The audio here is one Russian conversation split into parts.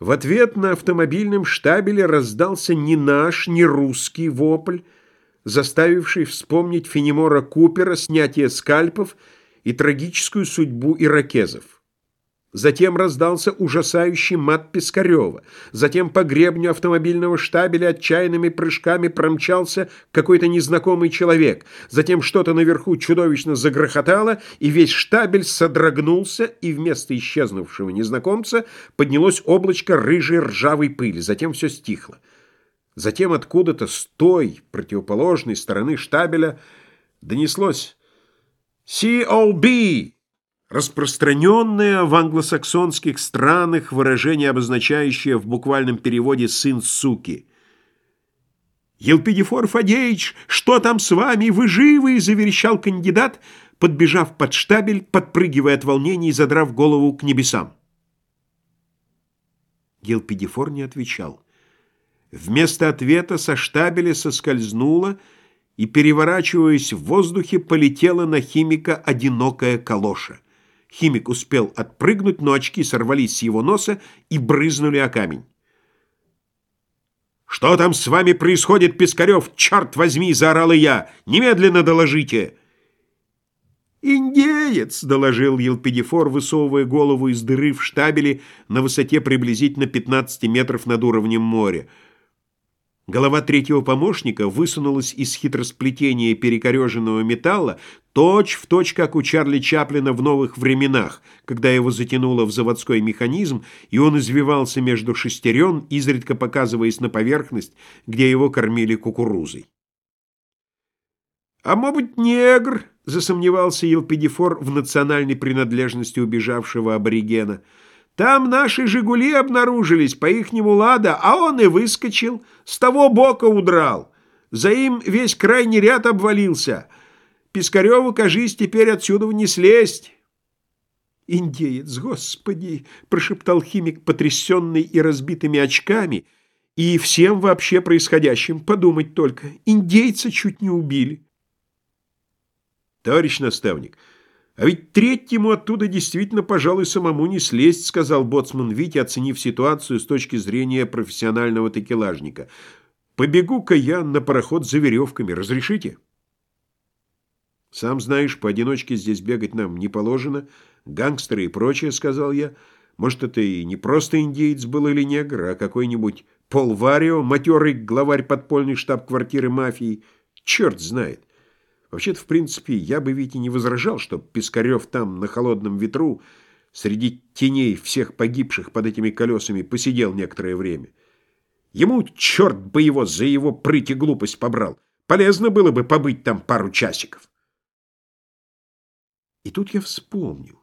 В ответ на автомобильном штабеле раздался не наш, не русский вопль, заставивший вспомнить Фенемора Купера, снятие скальпов и трагическую судьбу иракезов. Затем раздался ужасающий мат Пискарева. Затем по гребню автомобильного штабеля отчаянными прыжками промчался какой-то незнакомый человек. Затем что-то наверху чудовищно загрохотало, и весь штабель содрогнулся, и вместо исчезнувшего незнакомца поднялось облачко рыжей ржавой пыли. Затем все стихло. Затем откуда-то с той противоположной стороны штабеля донеслось «COB!» Распространенное в англосаксонских странах выражение, обозначающее в буквальном переводе «сын суки». «Елпидифор Фадеич, что там с вами? Вы живы?» — заверещал кандидат, подбежав под штабель, подпрыгивая от волнения и задрав голову к небесам. Елпидифор не отвечал. Вместо ответа со штабеля соскользнула и, переворачиваясь в воздухе, полетела на химика одинокая калоша. Химик успел отпрыгнуть, но очки сорвались с его носа и брызнули о камень. «Что там с вами происходит, Пискарев? Черт возьми!» — заорал я. «Немедленно доложите!» «Индеец!» — доложил Елпидифор, высовывая голову из дыры в штабеле на высоте приблизительно 15 метров над уровнем моря. Голова третьего помощника высунулась из хитросплетения перекореженного металла, точь в точь, как у Чарли Чаплина в новых временах, когда его затянуло в заводской механизм, и он извивался между шестерен, изредка показываясь на поверхность, где его кормили кукурузой. «А может, негр?» — засомневался Елпидифор в национальной принадлежности убежавшего аборигена — там наши «Жигули» обнаружились, по-ихнему лада, а он и выскочил, с того бока удрал. За им весь крайний ряд обвалился. Пискареву, кажись, теперь отсюда не слезть. «Индеец, господи!» — прошептал химик, потрясенный и разбитыми очками, и всем вообще происходящим. Подумать только, индейца чуть не убили. «Товарищ наставник!» «А ведь третьему оттуда действительно, пожалуй, самому не слезть», сказал боцман Витя, оценив ситуацию с точки зрения профессионального такелажника. «Побегу-ка я на пароход за веревками. Разрешите?» «Сам знаешь, поодиночке здесь бегать нам не положено. Гангстеры и прочее», — сказал я. «Может, это и не просто индейец был или негр, а какой-нибудь Пол Варио, матерый главарь подпольной штаб-квартиры мафии. Черт знает». Вообще-то, в принципе, я бы ведь и не возражал, что Пискарев там, на холодном ветру, среди теней всех погибших под этими колесами, посидел некоторое время. Ему, черт бы его, за его прыть и глупость побрал. Полезно было бы побыть там пару часиков. И тут я вспомнил,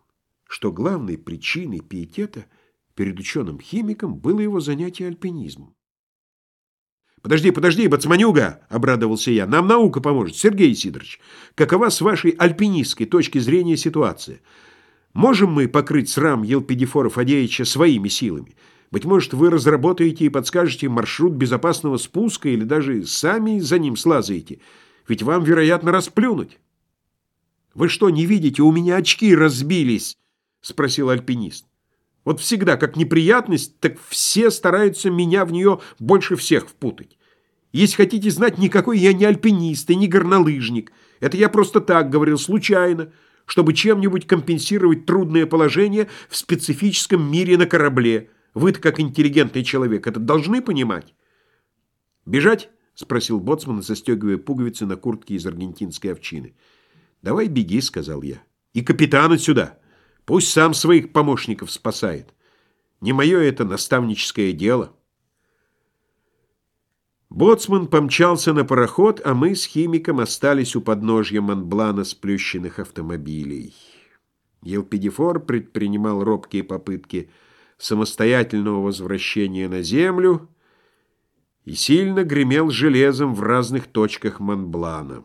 что главной причиной пиетета перед ученым-химиком было его занятие альпинизмом. «Подожди, подожди, бацманюга!» — обрадовался я. «Нам наука поможет, Сергей Сидорович. Какова с вашей альпинистской точки зрения ситуация? Можем мы покрыть срам Елпидифора Фадеевича своими силами? Быть может, вы разработаете и подскажете маршрут безопасного спуска или даже сами за ним слазаете? Ведь вам, вероятно, расплюнуть». «Вы что, не видите, у меня очки разбились?» — спросил альпинист. Вот всегда, как неприятность, так все стараются меня в нее больше всех впутать. Если хотите знать, никакой я не альпинист и не горнолыжник. Это я просто так говорил, случайно, чтобы чем-нибудь компенсировать трудное положение в специфическом мире на корабле. Вы-то, как интеллигентный человек, это должны понимать. «Бежать?» — спросил Боцман, застегивая пуговицы на куртке из аргентинской овчины. «Давай беги», — сказал я. «И капитана сюда». Пусть сам своих помощников спасает. Не мое это наставническое дело. Боцман помчался на пароход, а мы с химиком остались у подножья Монблана сплющенных автомобилей. Елпидифор предпринимал робкие попытки самостоятельного возвращения на землю и сильно гремел железом в разных точках Монблана.